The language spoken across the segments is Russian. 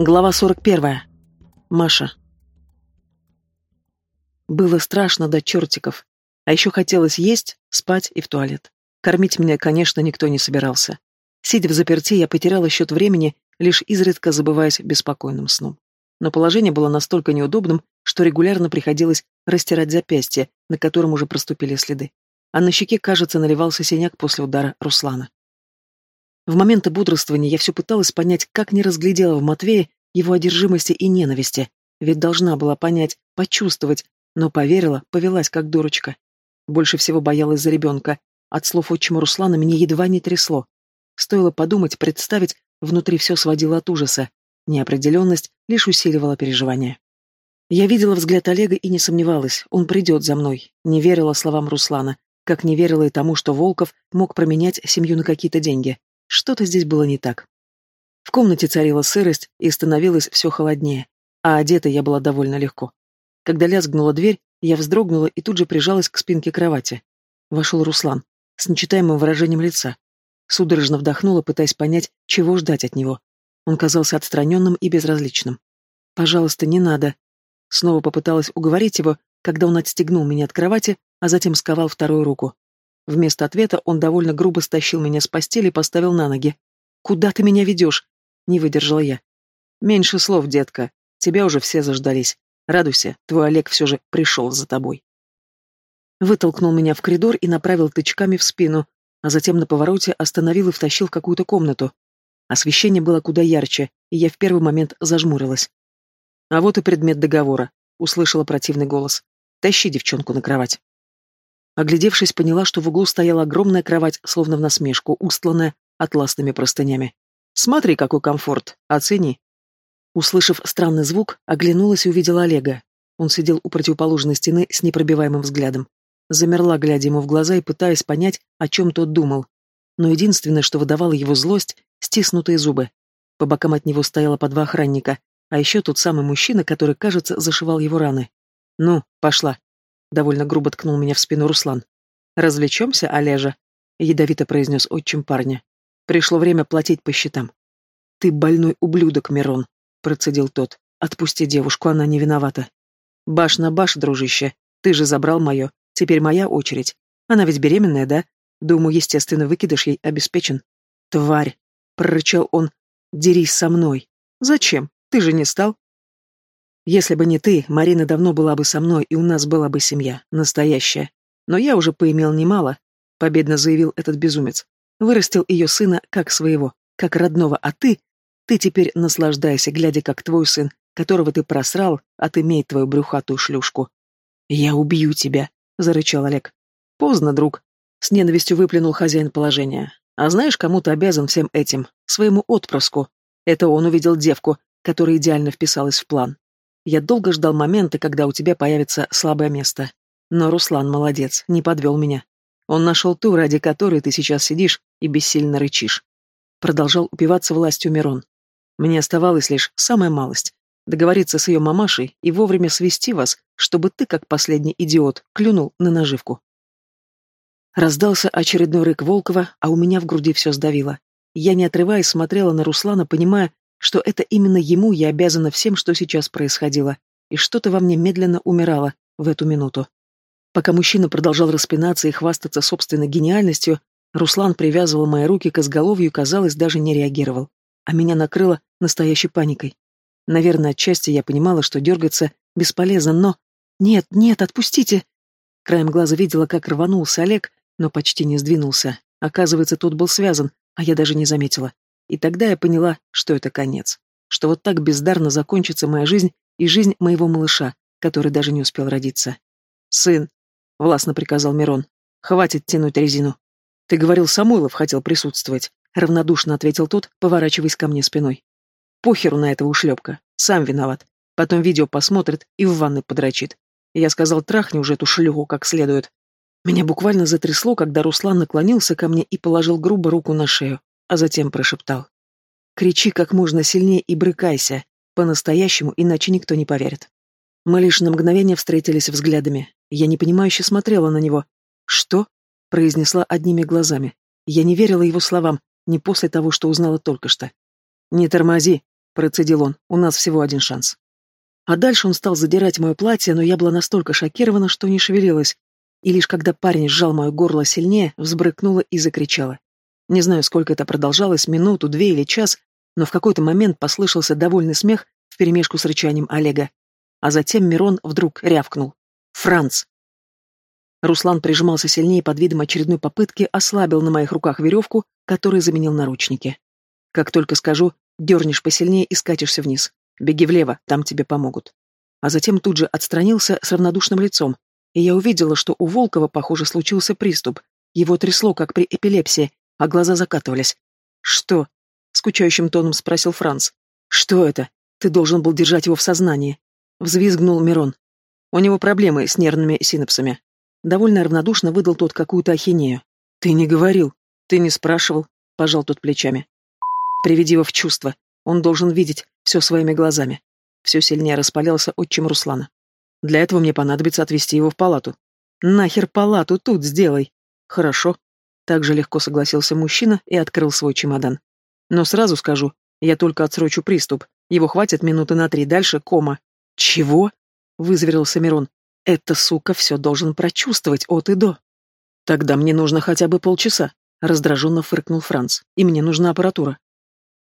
Глава 41. Маша. Было страшно до чертиков. А еще хотелось есть, спать и в туалет. Кормить меня, конечно, никто не собирался. Сидя в заперти, я потеряла счет времени, лишь изредка забываясь беспокойным сном. Но положение было настолько неудобным, что регулярно приходилось растирать запястье, на котором уже проступили следы. А на щеке, кажется, наливался синяк после удара Руслана. В моменты бодрствования я все пыталась понять, как не разглядела в Матвее его одержимости и ненависти, ведь должна была понять, почувствовать, но поверила, повелась как дурочка. Больше всего боялась за ребенка. От слов отчима Руслана меня едва не трясло. Стоило подумать, представить, внутри все сводило от ужаса. Неопределенность лишь усиливала переживания. Я видела взгляд Олега и не сомневалась, он придет за мной. Не верила словам Руслана, как не верила и тому, что Волков мог променять семью на какие-то деньги. Что-то здесь было не так. В комнате царила сырость и становилось все холоднее, а одета я была довольно легко. Когда лязгнула дверь, я вздрогнула и тут же прижалась к спинке кровати. Вошел Руслан, с нечитаемым выражением лица. Судорожно вдохнула, пытаясь понять, чего ждать от него. Он казался отстраненным и безразличным. «Пожалуйста, не надо». Снова попыталась уговорить его, когда он отстегнул меня от кровати, а затем сковал вторую руку. Вместо ответа он довольно грубо стащил меня с постели и поставил на ноги. «Куда ты меня ведешь?» — не выдержала я. «Меньше слов, детка. Тебя уже все заждались. Радуйся, твой Олег все же пришел за тобой». Вытолкнул меня в коридор и направил тычками в спину, а затем на повороте остановил и втащил в какую-то комнату. Освещение было куда ярче, и я в первый момент зажмурилась. «А вот и предмет договора», — услышала противный голос. «Тащи девчонку на кровать». Оглядевшись, поняла, что в углу стояла огромная кровать, словно в насмешку, устланная атласными простынями. «Смотри, какой комфорт! Оцени!» Услышав странный звук, оглянулась и увидела Олега. Он сидел у противоположной стены с непробиваемым взглядом. Замерла, глядя ему в глаза и пытаясь понять, о чем тот думал. Но единственное, что выдавало его злость — стиснутые зубы. По бокам от него стояло по два охранника, а еще тот самый мужчина, который, кажется, зашивал его раны. «Ну, пошла!» Довольно грубо ткнул меня в спину Руслан. «Развлечемся, Олежа?» — ядовито произнес отчим парня. «Пришло время платить по счетам». «Ты больной ублюдок, Мирон», — процедил тот. «Отпусти девушку, она не виновата». «Баш на баш, дружище. Ты же забрал мое. Теперь моя очередь. Она ведь беременная, да? Думаю, естественно, выкидыш ей обеспечен». «Тварь!» — прорычал он. «Дерись со мной». «Зачем? Ты же не стал?» Если бы не ты, Марина давно была бы со мной, и у нас была бы семья, настоящая. Но я уже поимел немало, — победно заявил этот безумец. Вырастил ее сына как своего, как родного, а ты... Ты теперь наслаждайся, глядя, как твой сын, которого ты просрал, отымеет твою брюхатую шлюшку. «Я убью тебя», — зарычал Олег. «Поздно, друг», — с ненавистью выплюнул хозяин положения. «А знаешь, кому ты обязан всем этим? Своему отпрыску. Это он увидел девку, которая идеально вписалась в план. Я долго ждал момента, когда у тебя появится слабое место. Но Руслан молодец, не подвел меня. Он нашел ту, ради которой ты сейчас сидишь и бессильно рычишь. Продолжал упиваться властью Мирон. Мне оставалось лишь самая малость — договориться с ее мамашей и вовремя свести вас, чтобы ты, как последний идиот, клюнул на наживку. Раздался очередной рык Волкова, а у меня в груди все сдавило. Я, не отрываясь, смотрела на Руслана, понимая, что это именно ему я обязана всем, что сейчас происходило, и что-то во мне медленно умирало в эту минуту. Пока мужчина продолжал распинаться и хвастаться собственной гениальностью, Руслан привязывал мои руки к изголовью и, казалось, даже не реагировал. А меня накрыло настоящей паникой. Наверное, отчасти я понимала, что дергаться бесполезно, но... «Нет, нет, отпустите!» Краем глаза видела, как рванулся Олег, но почти не сдвинулся. Оказывается, тот был связан, а я даже не заметила. И тогда я поняла, что это конец. Что вот так бездарно закончится моя жизнь и жизнь моего малыша, который даже не успел родиться. «Сын», — властно приказал Мирон, — «хватит тянуть резину». «Ты говорил, Самойлов хотел присутствовать», — равнодушно ответил тот, поворачиваясь ко мне спиной. «Похеру на этого ушлепка. Сам виноват. Потом видео посмотрит и в ванной подрочит. Я сказал, трахни уже эту шлюху как следует. Меня буквально затрясло, когда Руслан наклонился ко мне и положил грубо руку на шею а затем прошептал. «Кричи как можно сильнее и брыкайся, по-настоящему, иначе никто не поверит». Мы лишь на мгновение встретились взглядами. Я непонимающе смотрела на него. «Что?» — произнесла одними глазами. Я не верила его словам, не после того, что узнала только что. «Не тормози», — процедил он, — «у нас всего один шанс». А дальше он стал задирать мое платье, но я была настолько шокирована, что не шевелилась. И лишь когда парень сжал мое горло сильнее, взбрыкнула и закричала. Не знаю, сколько это продолжалось, минуту, две или час, но в какой-то момент послышался довольный смех вперемешку с рычанием Олега. А затем Мирон вдруг рявкнул. «Франц!» Руслан прижимался сильнее под видом очередной попытки, ослабил на моих руках веревку, которой заменил наручники. «Как только скажу, дернешь посильнее и скатишься вниз. Беги влево, там тебе помогут. А затем тут же отстранился с равнодушным лицом, и я увидела, что у Волкова, похоже, случился приступ. Его трясло, как при эпилепсии, а глаза закатывались. «Что?» — скучающим тоном спросил Франц. «Что это? Ты должен был держать его в сознании». Взвизгнул Мирон. «У него проблемы с нервными синапсами». Довольно равнодушно выдал тот какую-то ахинею. «Ты не говорил, ты не спрашивал», — пожал тот плечами. «Приведи его в чувство. Он должен видеть все своими глазами. Все сильнее распалялся отчим Руслана. Для этого мне понадобится отвезти его в палату. Нахер палату тут сделай. Хорошо. Так же легко согласился мужчина и открыл свой чемодан. Но сразу скажу, я только отсрочу приступ. Его хватит минуты на три, дальше кома. Чего? Вызверился Мирон. Это, сука, все должен прочувствовать от и до. Тогда мне нужно хотя бы полчаса, раздраженно фыркнул Франц. И мне нужна аппаратура.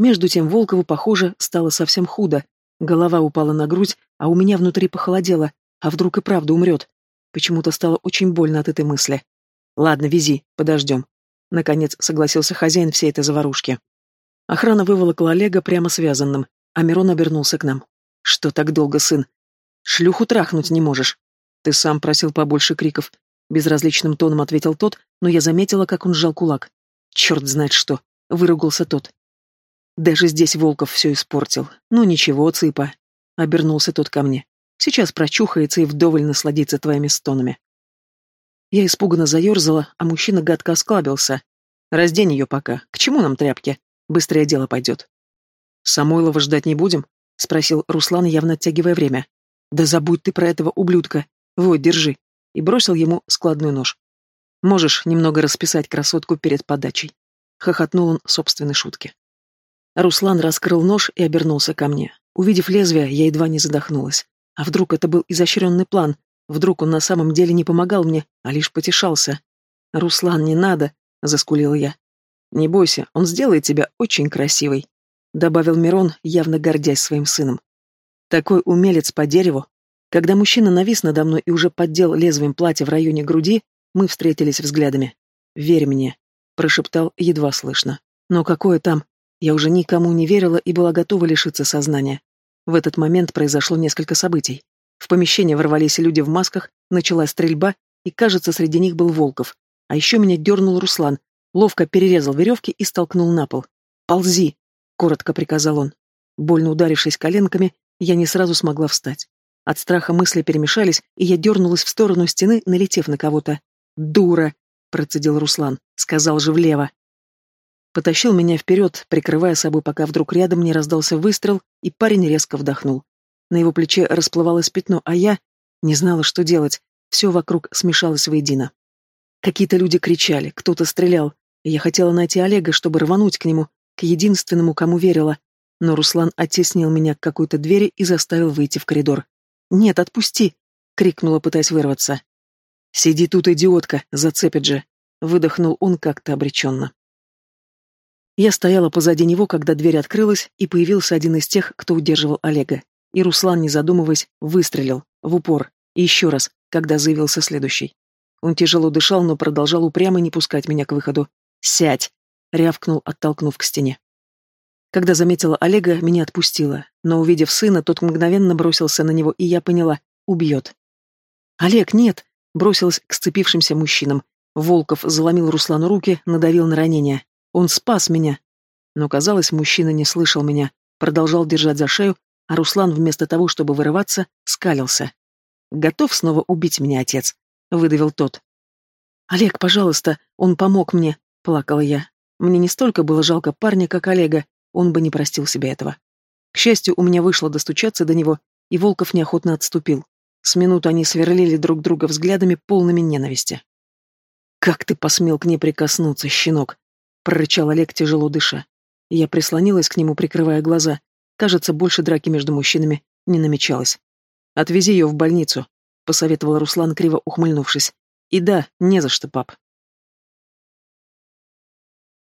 Между тем Волкову, похоже, стало совсем худо. Голова упала на грудь, а у меня внутри похолодело. А вдруг и правда умрет? Почему-то стало очень больно от этой мысли. Ладно, вези, подождем. Наконец согласился хозяин всей этой заварушки. Охрана выволокла Олега прямо связанным, а Мирон обернулся к нам. Что так долго, сын? Шлюху трахнуть не можешь. Ты сам просил побольше криков. Безразличным тоном ответил тот, но я заметила, как он сжал кулак. Черт знает что. Выругался тот. Даже здесь Волков все испортил. Ну ничего, цыпа. Обернулся тот ко мне. Сейчас прочухается и вдоволь насладится твоими стонами. Я испуганно заерзала, а мужчина гадко осклабился. Раздень ее пока. К чему нам тряпки? Быстрое дело пойдет. Самойлова ждать не будем? Спросил Руслан, явно оттягивая время. Да забудь ты про этого ублюдка. Вот, держи. И бросил ему складной нож. Можешь немного расписать красотку перед подачей. Хохотнул он собственной шутки. Руслан раскрыл нож и обернулся ко мне. Увидев лезвие, я едва не задохнулась. А вдруг это был изощренный план? Вдруг он на самом деле не помогал мне, а лишь потешался? «Руслан, не надо!» — заскулил я. «Не бойся, он сделает тебя очень красивой», — добавил Мирон, явно гордясь своим сыном. «Такой умелец по дереву». Когда мужчина навис надо мной и уже поддел лезвием платья в районе груди, мы встретились взглядами. «Верь мне», — прошептал едва слышно. «Но какое там? Я уже никому не верила и была готова лишиться сознания. В этот момент произошло несколько событий. В помещение ворвались люди в масках, началась стрельба, и, кажется, среди них был Волков. А еще меня дернул Руслан, ловко перерезал веревки и столкнул на пол. «Ползи!» — коротко приказал он. Больно ударившись коленками, я не сразу смогла встать. От страха мысли перемешались, и я дернулась в сторону стены, налетев на кого-то. «Дура!» — процедил Руслан. «Сказал же влево!» Потащил меня вперед, прикрывая собой, пока вдруг рядом не раздался выстрел, и парень резко вдохнул. На его плече расплывалось пятно, а я не знала, что делать. Все вокруг смешалось воедино. Какие-то люди кричали, кто-то стрелял, и я хотела найти Олега, чтобы рвануть к нему, к единственному, кому верила. Но Руслан оттеснил меня к какой-то двери и заставил выйти в коридор. «Нет, отпусти!» — крикнула, пытаясь вырваться. «Сиди тут, идиотка, зацепит же!» — выдохнул он как-то обреченно. Я стояла позади него, когда дверь открылась, и появился один из тех, кто удерживал Олега. И Руслан, не задумываясь, выстрелил, в упор, и еще раз, когда заявился следующий. Он тяжело дышал, но продолжал упрямо не пускать меня к выходу. «Сядь!» — рявкнул, оттолкнув к стене. Когда заметила Олега, меня отпустила, но, увидев сына, тот мгновенно бросился на него, и я поняла — убьет. «Олег, нет!» — бросилась к сцепившимся мужчинам. Волков заломил Руслану руки, надавил на ранение. Он спас меня. Но, казалось, мужчина не слышал меня, продолжал держать за шею, а Руслан, вместо того, чтобы вырываться, скалился. «Готов снова убить меня, отец?» — выдавил тот. «Олег, пожалуйста, он помог мне», — плакала я. Мне не столько было жалко парня, как Олега, он бы не простил себе этого. К счастью, у меня вышло достучаться до него, и Волков неохотно отступил. С минуту они сверлили друг друга взглядами, полными ненависти. «Как ты посмел к ней прикоснуться, щенок?» прорычал Олег, тяжело дыша. Я прислонилась к нему, прикрывая глаза. Кажется, больше драки между мужчинами не намечалось. «Отвези ее в больницу», — посоветовал Руслан, криво ухмыльнувшись. «И да, не за что, пап».